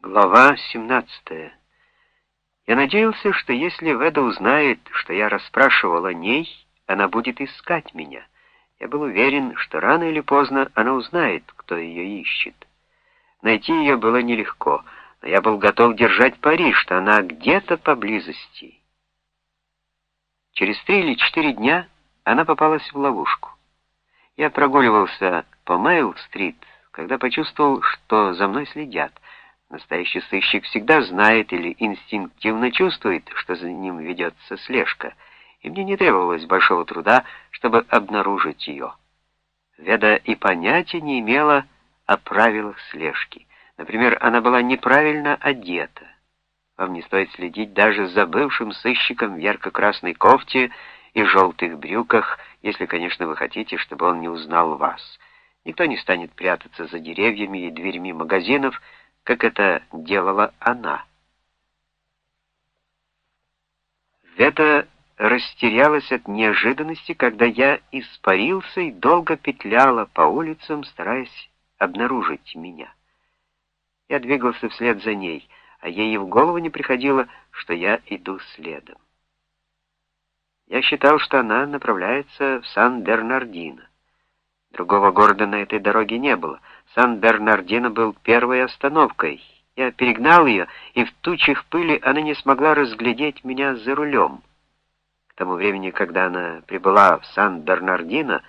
Глава 17. Я надеялся, что если Веда узнает, что я расспрашивал о ней, она будет искать меня. Я был уверен, что рано или поздно она узнает, кто ее ищет. Найти ее было нелегко, но я был готов держать пари, что она где-то поблизости. Через три или четыре дня она попалась в ловушку. Я прогуливался по Мейл-стрит, когда почувствовал, что за мной следят — Настоящий сыщик всегда знает или инстинктивно чувствует, что за ним ведется слежка, и мне не требовалось большого труда, чтобы обнаружить ее. Веда и понятия не имела о правилах слежки. Например, она была неправильно одета. Вам не стоит следить даже за бывшим сыщиком в ярко-красной кофте и желтых брюках, если, конечно, вы хотите, чтобы он не узнал вас. Никто не станет прятаться за деревьями и дверьми магазинов, как это делала она. Вета растерялась от неожиданности, когда я испарился и долго петляла по улицам, стараясь обнаружить меня. Я двигался вслед за ней, а ей в голову не приходило, что я иду следом. Я считал, что она направляется в Сан-Бернардино. Другого города на этой дороге не было. Сан-Бернардино был первой остановкой. Я перегнал ее, и в тучах пыли она не смогла разглядеть меня за рулем. К тому времени, когда она прибыла в Сан-Бернардино,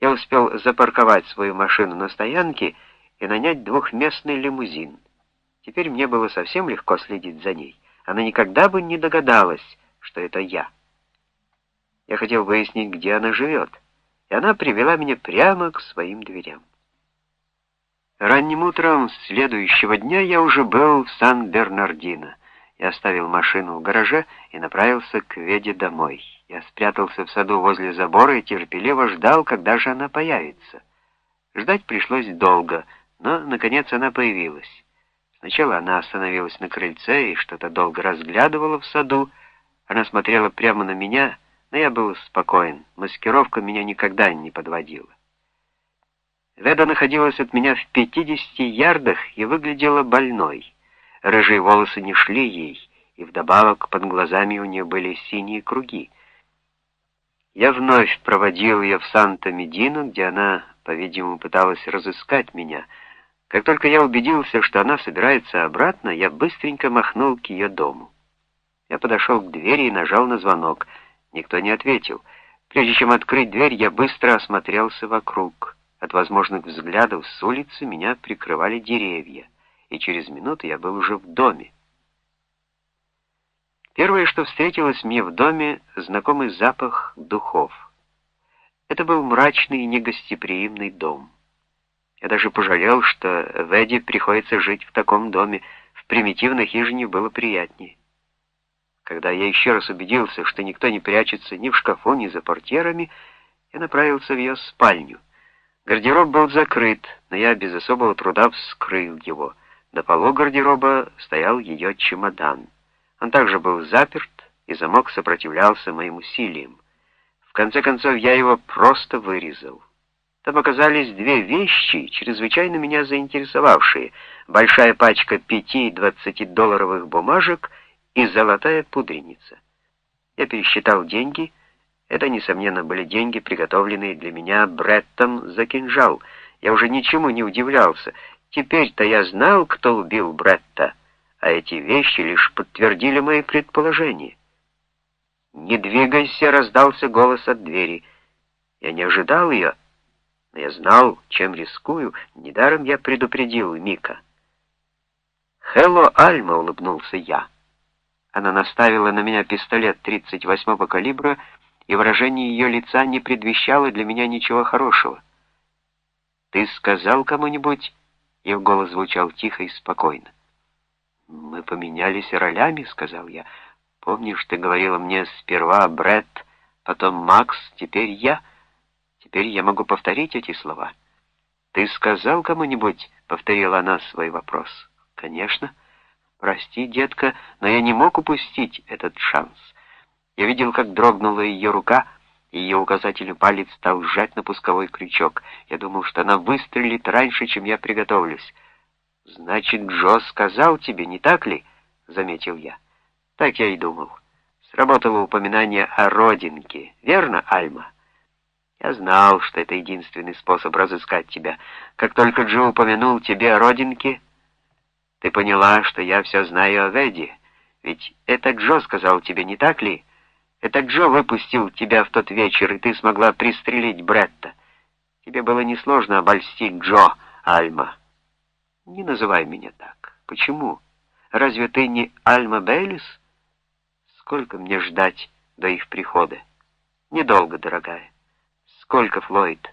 я успел запарковать свою машину на стоянке и нанять двухместный лимузин. Теперь мне было совсем легко следить за ней. Она никогда бы не догадалась, что это я. Я хотел выяснить, где она живет и она привела меня прямо к своим дверям. Ранним утром следующего дня я уже был в Сан-Бернардино. Я оставил машину в гараже и направился к Веде домой. Я спрятался в саду возле забора и терпеливо ждал, когда же она появится. Ждать пришлось долго, но, наконец, она появилась. Сначала она остановилась на крыльце и что-то долго разглядывала в саду. Она смотрела прямо на меня но я был спокоен. Маскировка меня никогда не подводила. Веда находилась от меня в 50 ярдах и выглядела больной. Рыжие волосы не шли ей, и вдобавок под глазами у нее были синие круги. Я вновь проводил ее в Санта-Медину, где она, по-видимому, пыталась разыскать меня. Как только я убедился, что она собирается обратно, я быстренько махнул к ее дому. Я подошел к двери и нажал на звонок — Никто не ответил. Прежде чем открыть дверь, я быстро осмотрелся вокруг. От возможных взглядов с улицы меня прикрывали деревья, и через минуту я был уже в доме. Первое, что встретилось мне в доме, знакомый запах духов. Это был мрачный и негостеприимный дом. Я даже пожалел, что Веди приходится жить в таком доме, в примитивной хижине было приятнее. Когда я еще раз убедился, что никто не прячется ни в шкафу, ни за портьерами, я направился в ее спальню. Гардероб был закрыт, но я без особого труда вскрыл его. До полу гардероба стоял ее чемодан. Он также был заперт, и замок сопротивлялся моим усилиям. В конце концов, я его просто вырезал. Там оказались две вещи, чрезвычайно меня заинтересовавшие. Большая пачка пяти двадцатидолларовых бумажек — и золотая пудреница. Я пересчитал деньги. Это, несомненно, были деньги, приготовленные для меня Бреттом за кинжал. Я уже ничему не удивлялся. Теперь-то я знал, кто убил Бретта, а эти вещи лишь подтвердили мои предположения. «Не двигайся!» — раздался голос от двери. Я не ожидал ее, но я знал, чем рискую. Недаром я предупредил Мика. «Хелло, Альма!» — улыбнулся я. Она наставила на меня пистолет 38-го калибра, и выражение ее лица не предвещало для меня ничего хорошего. «Ты сказал кому-нибудь?» Ее голос звучал тихо и спокойно. «Мы поменялись ролями», — сказал я. «Помнишь, ты говорила мне сперва Брэд, потом Макс, теперь я? Теперь я могу повторить эти слова». «Ты сказал кому-нибудь?» — повторила она свой вопрос. «Конечно». «Прости, детка, но я не мог упустить этот шанс». Я видел, как дрогнула ее рука, и ее указательный палец стал сжать на пусковой крючок. Я думал, что она выстрелит раньше, чем я приготовлюсь. «Значит, Джо сказал тебе, не так ли?» — заметил я. «Так я и думал. Сработало упоминание о родинке, верно, Альма?» Я знал, что это единственный способ разыскать тебя. Как только Джо упомянул тебе о родинке, ты поняла, что я все знаю о Веде. Ведь это Джо сказал тебе, не так ли? Это Джо выпустил тебя в тот вечер, и ты смогла пристрелить Бретта. Тебе было несложно обольстить Джо, Альма. Не называй меня так. Почему? Разве ты не Альма Бейлис? Сколько мне ждать до их прихода? Недолго, дорогая. Сколько, Флойд?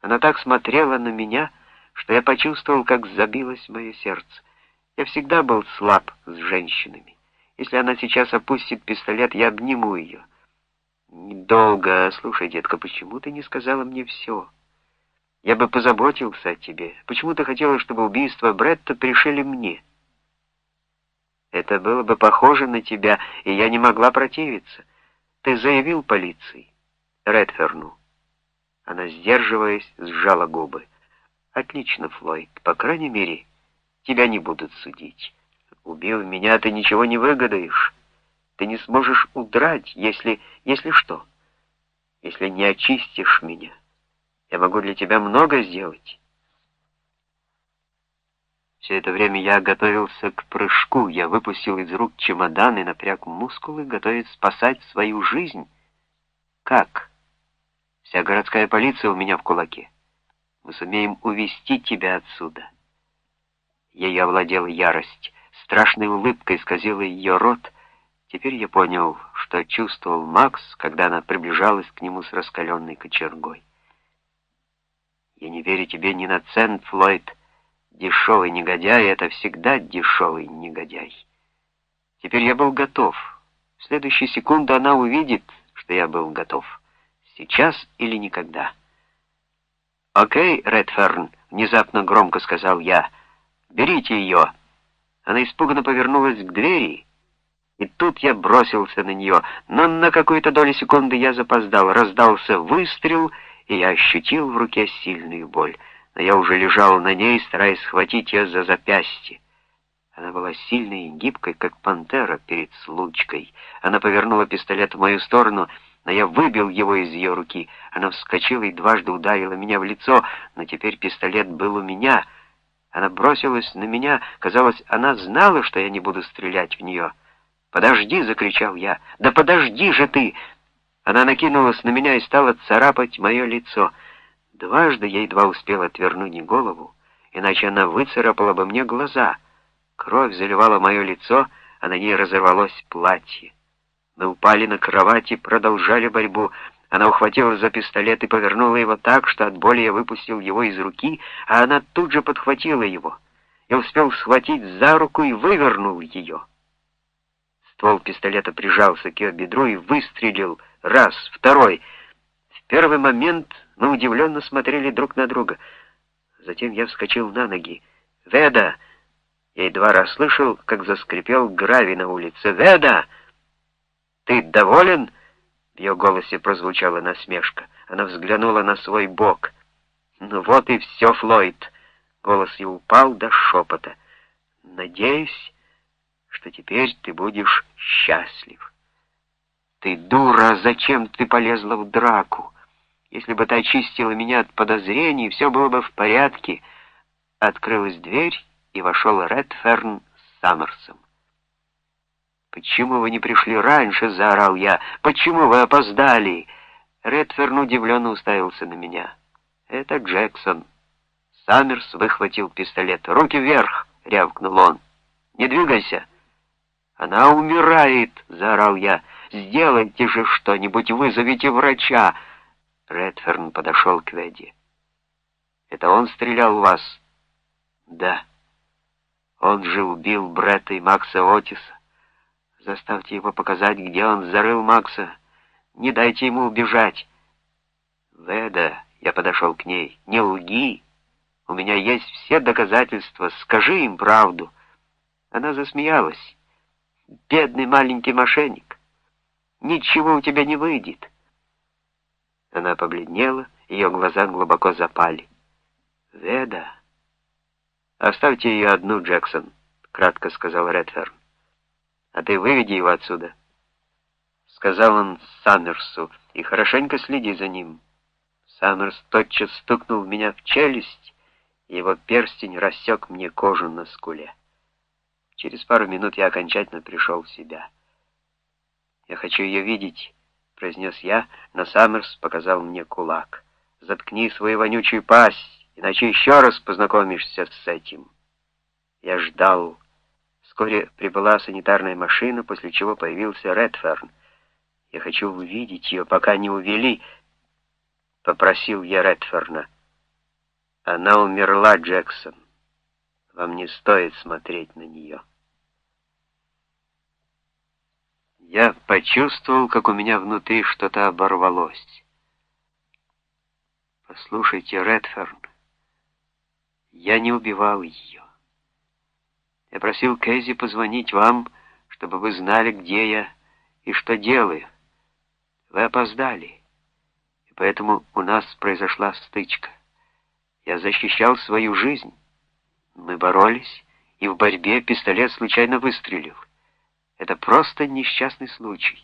Она так смотрела на меня, что я почувствовал, как забилось мое сердце. Я всегда был слаб с женщинами. Если она сейчас опустит пистолет, я обниму ее. Недолго. Слушай, детка, почему ты не сказала мне все? Я бы позаботился о тебе. Почему ты хотела, чтобы убийство Бретта пришили мне? Это было бы похоже на тебя, и я не могла противиться. Ты заявил полиции, Редферну. Она, сдерживаясь, сжала губы. «Отлично, Флойд. По крайней мере, тебя не будут судить. Убил меня, ты ничего не выгадаешь. Ты не сможешь удрать, если... если что? Если не очистишь меня. Я могу для тебя много сделать». Все это время я готовился к прыжку. Я выпустил из рук чемодан и напряг мускулы, готовясь спасать свою жизнь. Как? Вся городская полиция у меня в кулаке. Мы сумеем увести тебя отсюда. Ее овладела ярость. Страшной улыбкой исказила ее рот. Теперь я понял, что чувствовал Макс, когда она приближалась к нему с раскаленной кочергой. «Я не верю тебе ни на цент, Флойд. Дешевый негодяй — это всегда дешевый негодяй». Теперь я был готов. В следующую секунду она увидит, что я был готов. Сейчас или никогда. «Окей, Редферн», — внезапно громко сказал я, — «берите ее». Она испуганно повернулась к двери, и тут я бросился на нее, но на какую-то долю секунды я запоздал. Раздался выстрел, и я ощутил в руке сильную боль. Но я уже лежал на ней, стараясь схватить ее за запястье. Она была сильной и гибкой, как пантера перед случкой. Она повернула пистолет в мою сторону — но я выбил его из ее руки. Она вскочила и дважды ударила меня в лицо, но теперь пистолет был у меня. Она бросилась на меня. Казалось, она знала, что я не буду стрелять в нее. «Подожди!» — закричал я. «Да подожди же ты!» Она накинулась на меня и стала царапать мое лицо. Дважды я едва успел отвернуть голову, иначе она выцарапала бы мне глаза. Кровь заливала мое лицо, а на ней разорвалось платье. Мы упали на кровать и продолжали борьбу. Она ухватилась за пистолет и повернула его так, что от боли я выпустил его из руки, а она тут же подхватила его. Я успел схватить за руку и вывернул ее. Ствол пистолета прижался к ее бедру и выстрелил раз, второй. В первый момент мы удивленно смотрели друг на друга. Затем я вскочил на ноги. «Веда!» Я едва расслышал, как заскрипел гравий на улице. «Веда!» «Ты доволен?» В ее голосе прозвучала насмешка. Она взглянула на свой бок. «Ну вот и все, Флойд!» Голос ее упал до шепота. «Надеюсь, что теперь ты будешь счастлив». «Ты дура! Зачем ты полезла в драку? Если бы ты очистила меня от подозрений, все было бы в порядке». Открылась дверь, и вошел Редферн с Саммерсом. «Почему вы не пришли раньше?» — заорал я. «Почему вы опоздали?» Редферн удивленно уставился на меня. «Это Джексон». Саммерс выхватил пистолет. «Руки вверх!» — рявкнул он. «Не двигайся!» «Она умирает!» — заорал я. «Сделайте же что-нибудь, вызовите врача!» Редферн подошел к Веди. «Это он стрелял в вас?» «Да. Он же убил Бретта и Макса Отиса. Заставьте его показать, где он зарыл Макса. Не дайте ему убежать. Веда, я подошел к ней, не лги. У меня есть все доказательства, скажи им правду. Она засмеялась. Бедный маленький мошенник. Ничего у тебя не выйдет. Она побледнела, ее глаза глубоко запали. Веда, «Оставьте ее одну, Джексон», — кратко сказал Редферн. «А ты выведи его отсюда», — сказал он Саммерсу, — «и хорошенько следи за ним». Саммерс тотчас стукнул меня в челюсть, и его перстень рассек мне кожу на скуле. Через пару минут я окончательно пришел в себя. «Я хочу ее видеть», — произнес я, но Саммерс показал мне кулак. «Заткни свою вонючую пасть, иначе еще раз познакомишься с этим». Я ждал. Вскоре прибыла санитарная машина, после чего появился Редферн. «Я хочу увидеть ее, пока не увели», — попросил я Редферна. «Она умерла, Джексон. Вам не стоит смотреть на нее». Я почувствовал, как у меня внутри что-то оборвалось. Послушайте, Редферн, я не убивал ее. Я просил Кэзи позвонить вам, чтобы вы знали, где я и что делаю. Вы опоздали, и поэтому у нас произошла стычка. Я защищал свою жизнь. Мы боролись, и в борьбе пистолет случайно выстрелил. Это просто несчастный случай.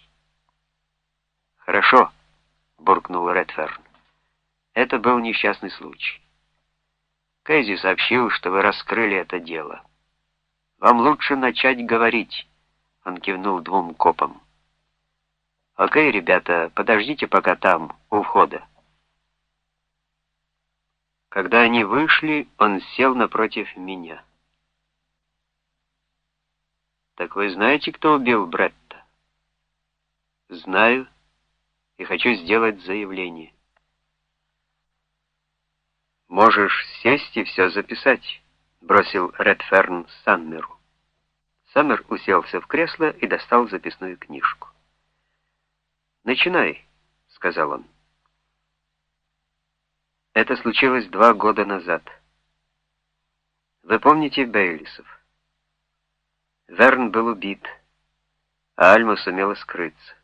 Хорошо, буркнул Редферн. Это был несчастный случай. Кейзи сообщил, что вы раскрыли это дело. Вам лучше начать говорить. Он кивнул двум копам. Окей, ребята, подождите пока там, у входа. Когда они вышли, он сел напротив меня. «Так вы знаете, кто убил Бретта?» «Знаю и хочу сделать заявление». «Можешь сесть и все записать», — бросил Редферн Саммеру. Саммер уселся в кресло и достал записную книжку. «Начинай», — сказал он. Это случилось два года назад. Вы помните Бейлисов? Верн был убит, а Альма сумела скрыться.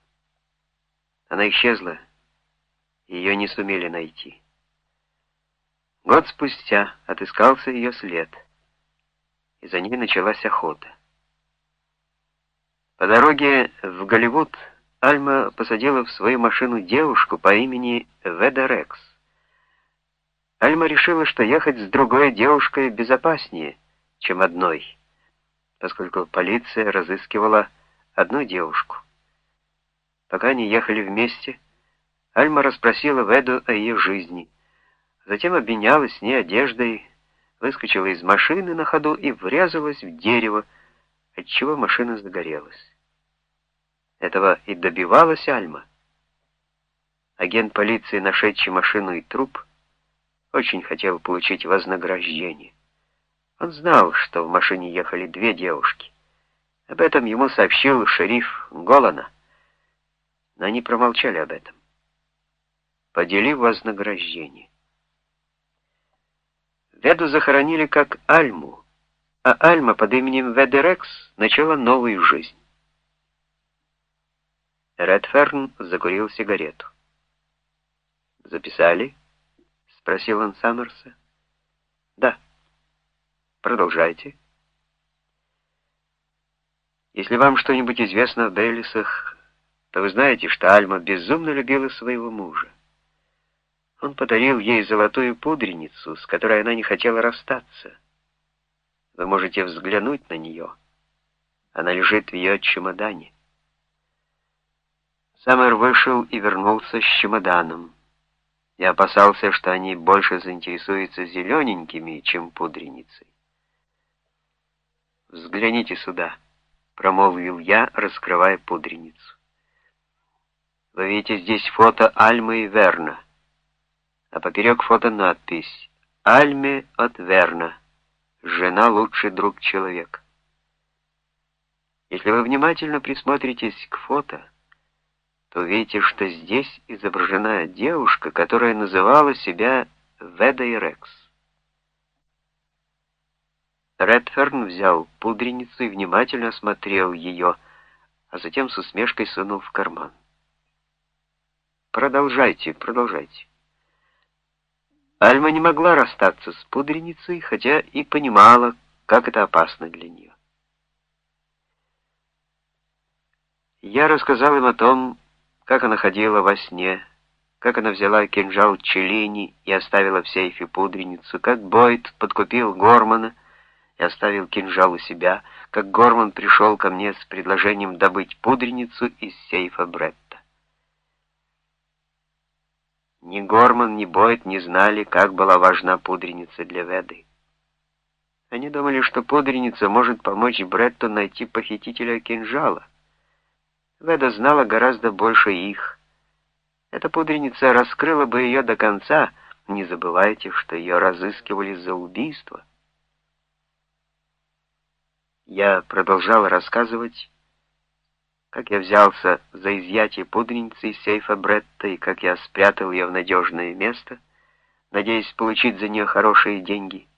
Она исчезла, ее не сумели найти. Год спустя отыскался ее след, и за ней началась охота. По дороге в Голливуд Альма посадила в свою машину девушку по имени Веда Рекс. Альма решила, что ехать с другой девушкой безопаснее, чем одной поскольку полиция разыскивала одну девушку. Пока они ехали вместе, Альма расспросила Веду о ее жизни, затем обменялась с ней одеждой, выскочила из машины на ходу и врезалась в дерево, отчего машина загорелась. Этого и добивалась Альма. Агент полиции, нашедший машину и труп, очень хотел получить вознаграждение. Он знал, что в машине ехали две девушки. Об этом ему сообщил шериф Голана. Но они промолчали об этом. Поделив вознаграждение. Веду захоронили как Альму, а Альма под именем Ведерекс начала новую жизнь. Редферн закурил сигарету. «Записали?» — спросил он Саммерса. «Да». Продолжайте. Если вам что-нибудь известно о Бейлисах, то вы знаете, что Альма безумно любила своего мужа. Он подарил ей золотую пудреницу, с которой она не хотела расстаться. Вы можете взглянуть на нее. Она лежит в ее чемодане. Саммер вышел и вернулся с чемоданом. Я опасался, что они больше заинтересуются зелененькими, чем пудреницей. «Взгляните сюда», — промолвил я, раскрывая пудреницу. «Вы видите здесь фото Альмы и Верна, а поперек фото надпись «Альме от Верна. Жена — лучший друг человека». Если вы внимательно присмотритесь к фото, то увидите, что здесь изображена девушка, которая называла себя Ведой Рекс. Редферн взял пудреницу и внимательно осмотрел ее, а затем с усмешкой сунул в карман. «Продолжайте, продолжайте». Альма не могла расстаться с пудреницей, хотя и понимала, как это опасно для нее. Я рассказал им о том, как она ходила во сне, как она взяла кинжал Челини и оставила в сейфе пудреницу, как Бойд подкупил Гормана и оставил кинжал у себя, как Горман пришел ко мне с предложением добыть пудреницу из сейфа Бретта. Ни Горман, ни Бойд не знали, как была важна пудреница для Веды. Они думали, что пудреница может помочь Бретту найти похитителя кинжала. Веда знала гораздо больше их. Эта пудреница раскрыла бы ее до конца. Не забывайте, что ее разыскивали за убийство. Я продолжал рассказывать, как я взялся за изъятие пудреницы из сейфа Бретта и как я спрятал ее в надежное место, надеясь получить за нее хорошие деньги.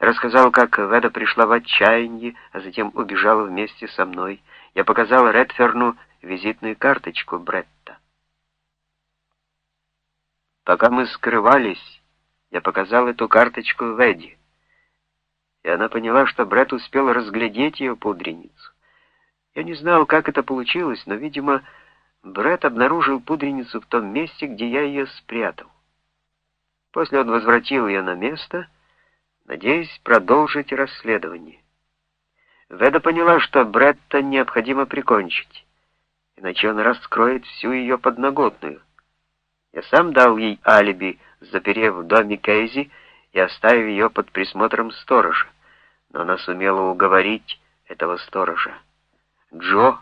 Рассказал, как Веда пришла в отчаяние, а затем убежала вместе со мной. Я показал Редферну визитную карточку Бретта. Пока мы скрывались, я показал эту карточку Веде, и она поняла, что Брет успел разглядеть ее пудреницу. Я не знал, как это получилось, но, видимо, Брэд обнаружил пудреницу в том месте, где я ее спрятал. После он возвратил ее на место, надеясь продолжить расследование. Веда поняла, что Бретта необходимо прикончить, иначе он раскроет всю ее подноготную. Я сам дал ей алиби, заперев в доме Кейзи и оставив ее под присмотром сторожа, но она сумела уговорить этого сторожа. Джо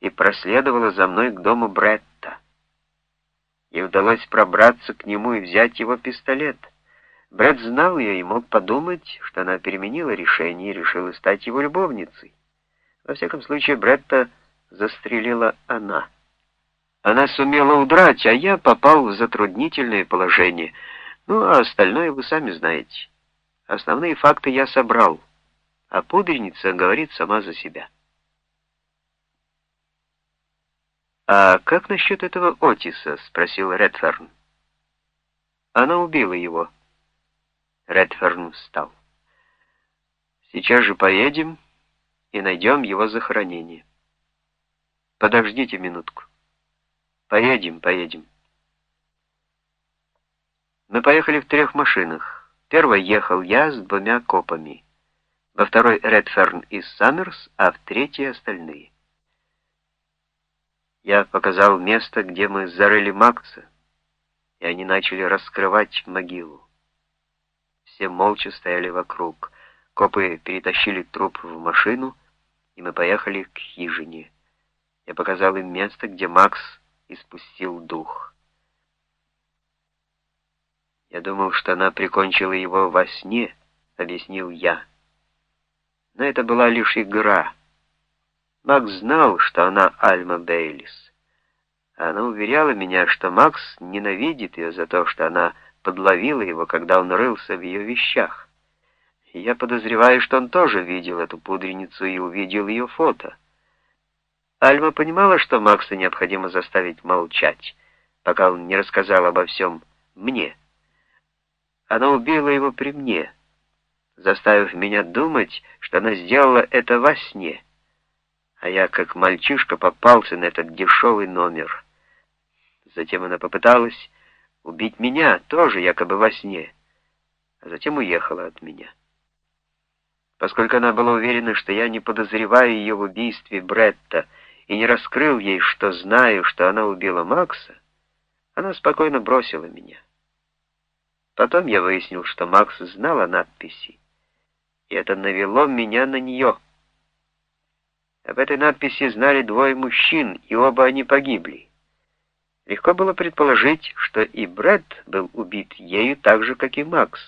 и проследовала за мной к дому Бретта. Ей удалось пробраться к нему и взять его пистолет. Бретт знал ее и мог подумать, что она переменила решение и решила стать его любовницей. Во всяком случае, Бретта застрелила она. Она сумела удрать, а я попал в затруднительное положение. Ну, а остальное вы сами знаете. Основные факты я собрал, а пудреница говорит сама за себя. «А как насчет этого Отиса?» — спросил Редферн. «Она убила его». Редферн встал. «Сейчас же поедем и найдем его захоронение». «Подождите минутку». «Поедем, поедем». Мы поехали в трех машинах. Первой ехал я с двумя копами. Во второй Редферн из Саммерс, а в третьей остальные. Я показал место, где мы зарыли Макса, и они начали раскрывать могилу. Все молча стояли вокруг. Копы перетащили труп в машину, и мы поехали к хижине. Я показал им место, где Макс испустил дух. Я думал, что она прикончила его во сне, объяснил я. Но это была лишь игра. Макс знал, что она Альма Бейлис. Она уверяла меня, что Макс ненавидит ее за то, что она подловила его, когда он рылся в ее вещах. Я подозреваю, что он тоже видел эту пудреницу и увидел ее фото. Альма понимала, что Макса необходимо заставить молчать, пока он не рассказал обо всем мне. Она убила его при мне, заставив меня думать, что она сделала это во сне а я, как мальчишка, попался на этот дешевый номер. Затем она попыталась убить меня, тоже якобы во сне, а затем уехала от меня. Поскольку она была уверена, что я не подозреваю ее в убийстве Бретта и не раскрыл ей, что знаю, что она убила Макса, она спокойно бросила меня. Потом я выяснил, что Макс знал о надписи, и это навело меня на нее. Об этой надписи знали двое мужчин, и оба они погибли. Легко было предположить, что и Брэд был убит ею так же, как и Макс.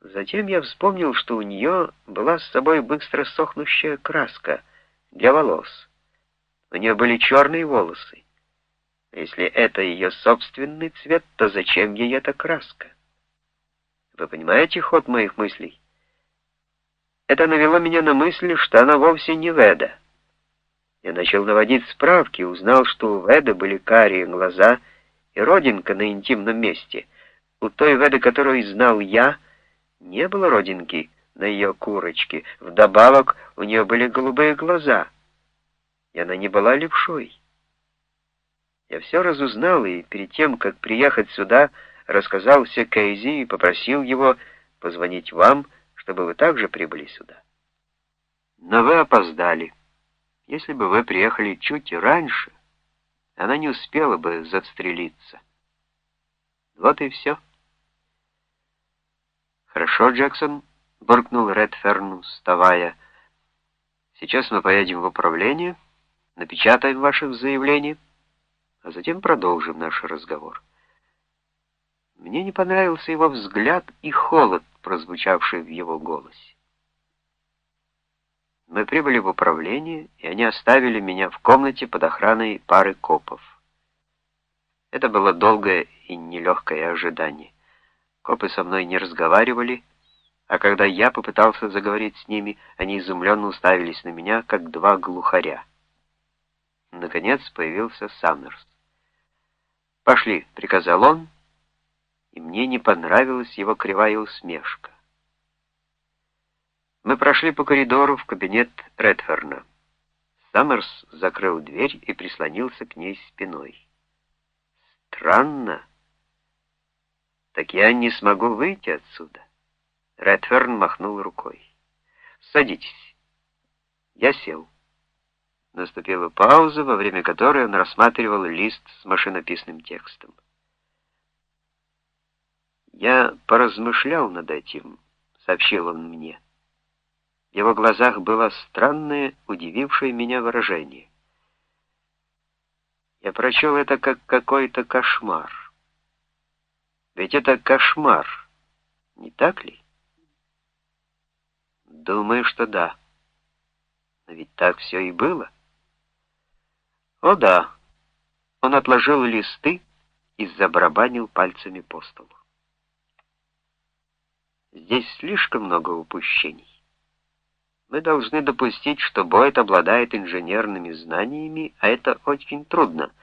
Затем я вспомнил, что у нее была с собой быстро сохнущая краска для волос. У нее были черные волосы. Если это ее собственный цвет, то зачем ей эта краска? Вы понимаете ход моих мыслей? Это навело меня на мысль, что она вовсе не Веда. Я начал наводить справки, узнал, что у Веда были карие глаза и родинка на интимном месте. У той Веды, которую знал я, не было родинки на ее курочке. Вдобавок у нее были голубые глаза, и она не была левшой. Я все разузнал, и перед тем, как приехать сюда, рассказал все Кейзи и попросил его позвонить вам, чтобы вы также прибыли сюда. Но вы опоздали. Если бы вы приехали чуть раньше, она не успела бы застрелиться. Вот и все. «Хорошо, Джексон», — буркнул Редферн, вставая. «Сейчас мы поедем в управление, напечатаем ваше заявление, а затем продолжим наш разговор». Мне не понравился его взгляд и холод, прозвучавший в его голосе. Мы прибыли в управление, и они оставили меня в комнате под охраной пары копов. Это было долгое и нелегкое ожидание. Копы со мной не разговаривали, а когда я попытался заговорить с ними, они изумленно уставились на меня, как два глухаря. Наконец появился Саммерс. «Пошли», — приказал он, и мне не понравилась его кривая усмешка. Мы прошли по коридору в кабинет Редферна. Саммерс закрыл дверь и прислонился к ней спиной. «Странно», так я не смогу выйти отсюда. Редферн махнул рукой. Садитесь. Я сел. Наступила пауза, во время которой он рассматривал лист с машинописным текстом. «Я поразмышлял над этим», — сообщил он мне. В его глазах было странное, удивившее меня выражение. Я прочел это как какой-то кошмар. Ведь это кошмар, не так ли? Думаю, что да. Но ведь так все и было. О да. Он отложил листы и забарабанил пальцами по столу. Здесь слишком много упущений. Мы должны допустить, что Бойт обладает инженерными знаниями, а это очень трудно —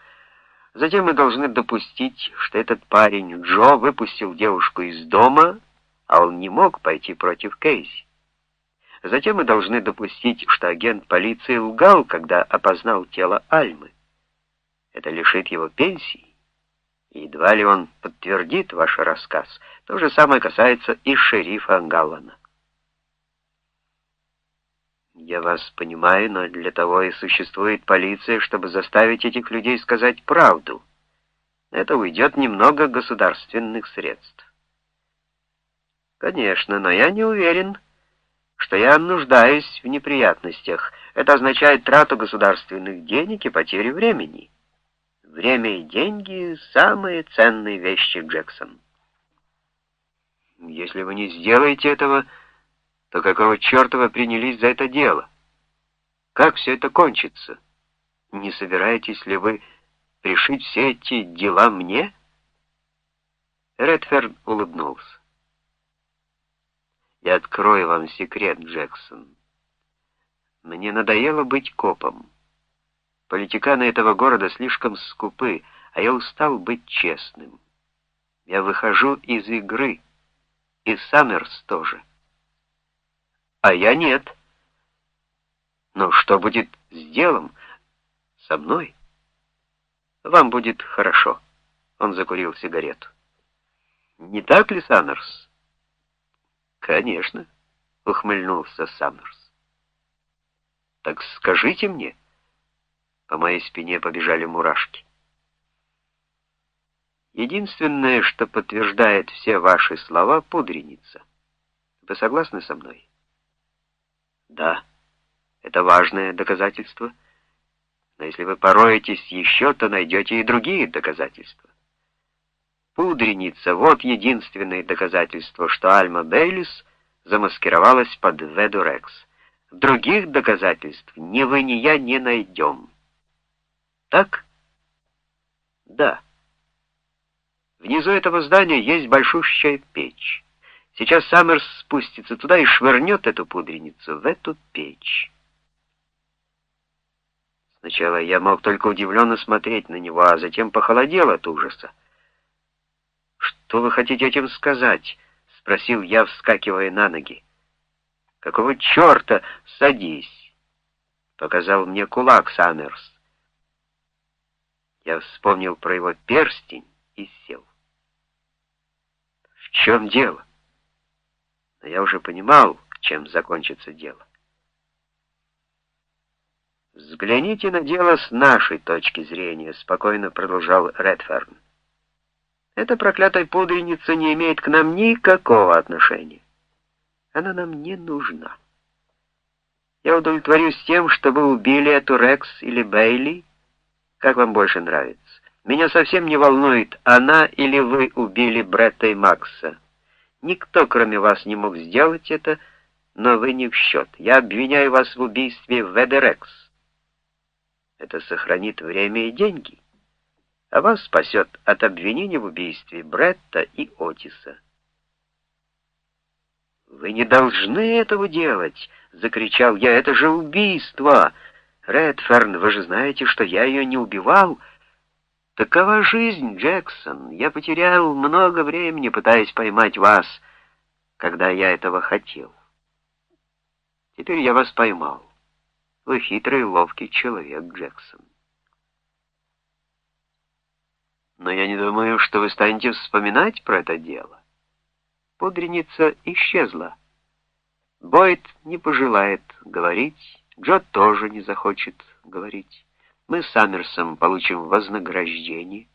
Затем мы должны допустить, что этот парень Джо выпустил девушку из дома, а он не мог пойти против Кейси. Затем мы должны допустить, что агент полиции лгал, когда опознал тело Альмы. Это лишит его пенсии. Едва ли он подтвердит ваш рассказ. То же самое касается и шерифа Галлана. Я вас понимаю, но для того и существует полиция, чтобы заставить этих людей сказать правду. Это уйдет немного государственных средств. Конечно, но я не уверен, что я нуждаюсь в неприятностях. Это означает трату государственных денег и потерю времени. Время и деньги — самые ценные вещи, Джексон. Если вы не сделаете этого то какого черта вы принялись за это дело? Как все это кончится? Не собираетесь ли вы пришить все эти дела мне?» Редферн улыбнулся. «Я открою вам секрет, Джексон. Мне надоело быть копом. Политиканы этого города слишком скупы, а я устал быть честным. Я выхожу из игры, и Саммерс тоже а я нет. Но что будет с делом? Со мной? Вам будет хорошо. Он закурил сигарету. Не так ли, Саммерс? Конечно, ухмыльнулся Саммерс. Так скажите мне. По моей спине побежали мурашки. Единственное, что подтверждает все ваши слова, пудреница. Вы согласны со мной? Да, это важное доказательство. Но если вы пороетесь еще, то найдете и другие доказательства. Пудреница — вот единственное доказательство, что Альма Бейлис замаскировалась под Ведурекс. Других доказательств ни вы, ни я не найдем. Так? Да. Внизу этого здания есть большущая печь. Сейчас Саммерс спустится туда и швырнет эту пудреницу в эту печь. Сначала я мог только удивленно смотреть на него, а затем похолодел от ужаса. «Что вы хотите этим сказать?» — спросил я, вскакивая на ноги. «Какого черта? Садись!» — показал мне кулак Саммерс. Я вспомнил про его перстень и сел. «В чем дело?» Но я уже понимал, чем закончится дело. «Взгляните на дело с нашей точки зрения», — спокойно продолжал Редферн. «Эта проклятая пудреница не имеет к нам никакого отношения. Она нам не нужна. Я удовлетворюсь тем, что вы убили эту Рекс или Бейли, как вам больше нравится. Меня совсем не волнует, она или вы убили Бретта и Макса. Никто, кроме вас, не мог сделать это, но вы не в счет. Я обвиняю вас в убийстве Ведерекс. Это сохранит время и деньги, а вас спасет от обвинения в убийстве Бретта и Отиса. «Вы не должны этого делать!» — закричал я. «Это же убийство!» «Редферн, вы же знаете, что я ее не убивал!» «Такова жизнь, Джексон. Я потерял много времени, пытаясь поймать вас, когда я этого хотел. Теперь я вас поймал. Вы хитрый ловкий человек, Джексон. Но я не думаю, что вы станете вспоминать про это дело. Пудреница исчезла. Бойд не пожелает говорить, Джо тоже не захочет говорить. Мы с Амерсом получим вознаграждение.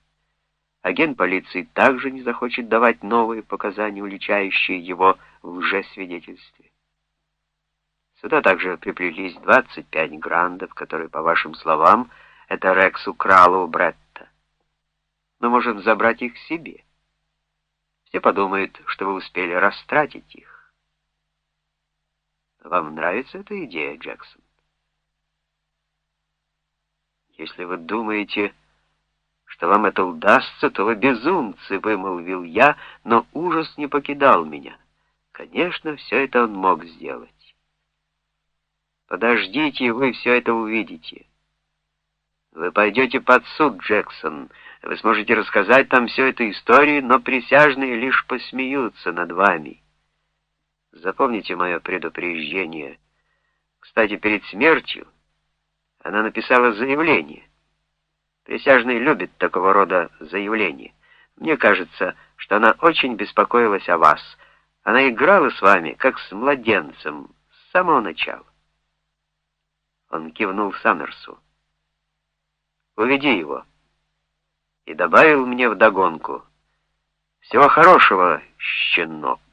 Агент полиции также не захочет давать новые показания, уличающие его в лжесвидетельстве. Сюда также приплелись 25 грандов, которые, по вашим словам, это Рекс украл у Бретта. Мы можем забрать их себе. Все подумают, что вы успели растратить их. Вам нравится эта идея, Джексон? Если вы думаете, что вам это удастся, то вы безумцы, вымолвил я, но ужас не покидал меня. Конечно, все это он мог сделать. Подождите, вы все это увидите. Вы пойдете под суд, Джексон. Вы сможете рассказать там всю эту историю, но присяжные лишь посмеются над вами. Запомните мое предупреждение. Кстати, перед смертью она написала заявление. Присяжные любят такого рода заявления. Мне кажется, что она очень беспокоилась о вас. Она играла с вами, как с младенцем, с самого начала. Он кивнул Саммерсу. «Уведи его». И добавил мне вдогонку. «Всего хорошего, щенок».